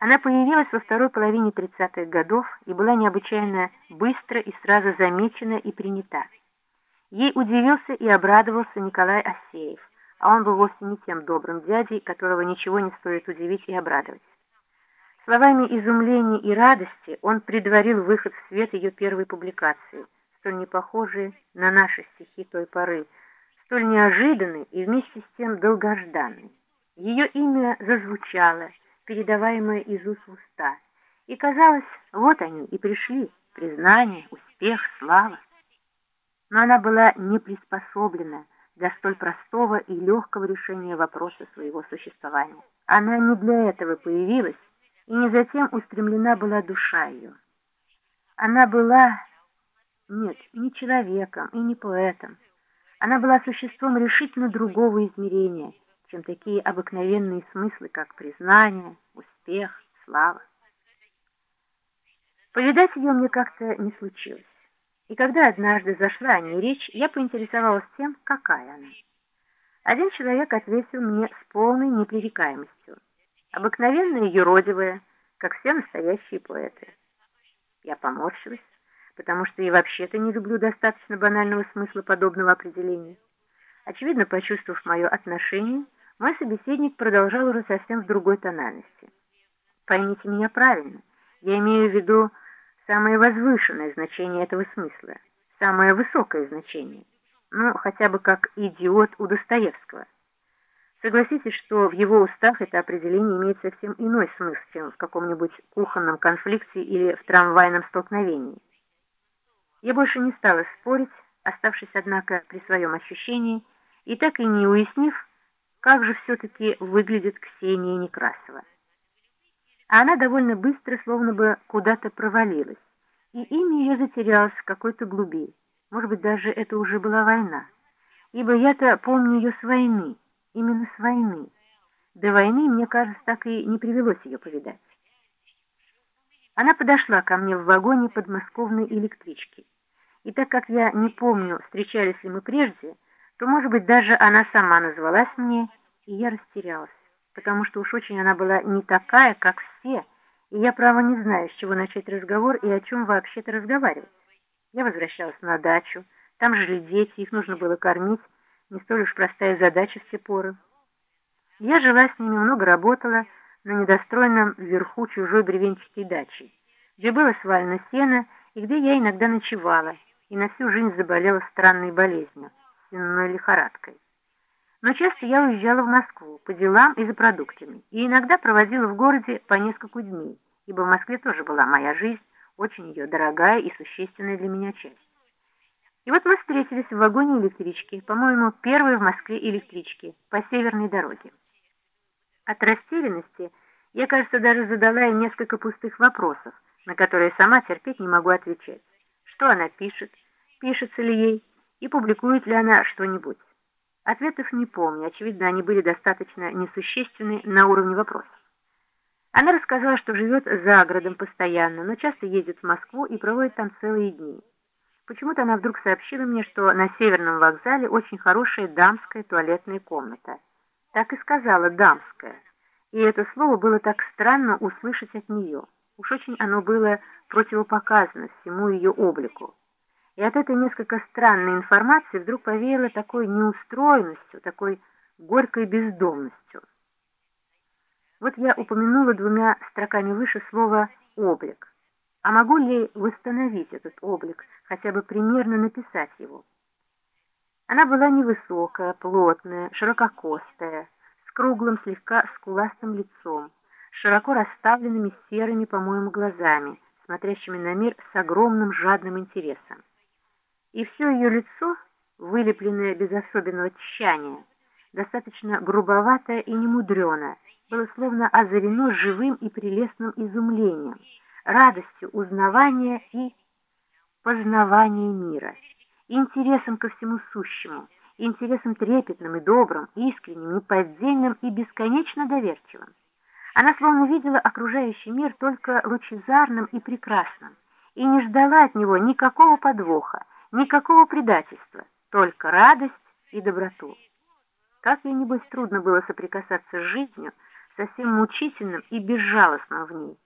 Она появилась во второй половине 30-х годов и была необычайно быстро и сразу замечена и принята. Ей удивился и обрадовался Николай Асеев, а он был вовсе не тем добрым дядей, которого ничего не стоит удивить и обрадовать. Словами изумления и радости он предварил выход в свет ее первой публикации, столь не похожей на наши стихи той поры, столь неожиданной и вместе с тем долгожданной. Ее имя зазвучало, передаваемое из уст в уста, и казалось, вот они и пришли, признание, успех, слава. Но она была не приспособлена для столь простого и легкого решения вопроса своего существования. Она не для этого появилась, и не затем устремлена была душа ее. Она была, нет, не человеком и не поэтом. Она была существом решительно другого измерения, чем такие обыкновенные смыслы, как признание, успех, слава. Повидать ее мне как-то не случилось. И когда однажды зашла о ней речь, я поинтересовалась тем, какая она. Один человек ответил мне с полной непререкаемостью обыкновенная юродивая, как все настоящие поэты. Я поморщилась, потому что и вообще-то не люблю достаточно банального смысла подобного определения. Очевидно, почувствовав мое отношение, мой собеседник продолжал уже совсем в другой тональности. Поймите меня правильно, я имею в виду самое возвышенное значение этого смысла, самое высокое значение, ну, хотя бы как идиот у Достоевского – Согласитесь, что в его устах это определение имеет совсем иной смысл, чем в каком-нибудь кухонном конфликте или в трамвайном столкновении. Я больше не стала спорить, оставшись, однако, при своем ощущении, и так и не уяснив, как же все-таки выглядит Ксения Некрасова. А она довольно быстро словно бы куда-то провалилась, и имя ее затерялось в какой-то глуби. Может быть, даже это уже была война, ибо я-то помню ее с войны, именно с войны. До войны, мне кажется, так и не привелось ее повидать. Она подошла ко мне в вагоне подмосковной электрички. И так как я не помню, встречались ли мы прежде, то, может быть, даже она сама назвалась мне, и я растерялась, потому что уж очень она была не такая, как все, и я, право, не знаю, с чего начать разговор и о чем вообще-то разговаривать. Я возвращалась на дачу, там жили дети, их нужно было кормить, не столь уж простая задача в те поры. Я жила с ними, много работала на недостроенном вверху чужой бревенчатой дачи, где было свалено сено и где я иногда ночевала, и на всю жизнь заболела странной болезнью, сенной лихорадкой. Но часто я уезжала в Москву по делам и за продуктами, и иногда проводила в городе по несколько дней, ибо в Москве тоже была моя жизнь, очень ее дорогая и существенная для меня часть. И вот мы встретились в вагоне электрички, по-моему, первой в Москве электрички, по северной дороге. От растерянности я, кажется, даже задала ей несколько пустых вопросов, на которые сама терпеть не могу отвечать. Что она пишет, пишется ли ей, и публикует ли она что-нибудь. Ответов не помню, очевидно, они были достаточно несущественны на уровне вопросов. Она рассказала, что живет за городом постоянно, но часто ездит в Москву и проводит там целые дни. Почему-то она вдруг сообщила мне, что на Северном вокзале очень хорошая дамская туалетная комната. Так и сказала «дамская». И это слово было так странно услышать от нее. Уж очень оно было противопоказано всему ее облику. И от этой несколько странной информации вдруг повеяло такой неустроенностью, такой горькой бездомностью. Вот я упомянула двумя строками выше слово «облик». А могу ли восстановить этот облик, хотя бы примерно написать его? Она была невысокая, плотная, ширококостая, с круглым, слегка скуластым лицом, широко расставленными серыми, по-моему, глазами, смотрящими на мир с огромным жадным интересом. И все ее лицо, вылепленное без особенного тщания, достаточно грубовато и немудрено, было словно озарено живым и прелестным изумлением, радостью узнавания и познавания мира, интересом ко всему сущему, интересом трепетным и добрым, искренним, неподдельным и бесконечно доверчивым. Она словно видела окружающий мир только лучезарным и прекрасным, и не ждала от него никакого подвоха, никакого предательства, только радость и доброту. Как ей, небось, трудно было соприкасаться с жизнью, со всем мучительным и безжалостным в ней.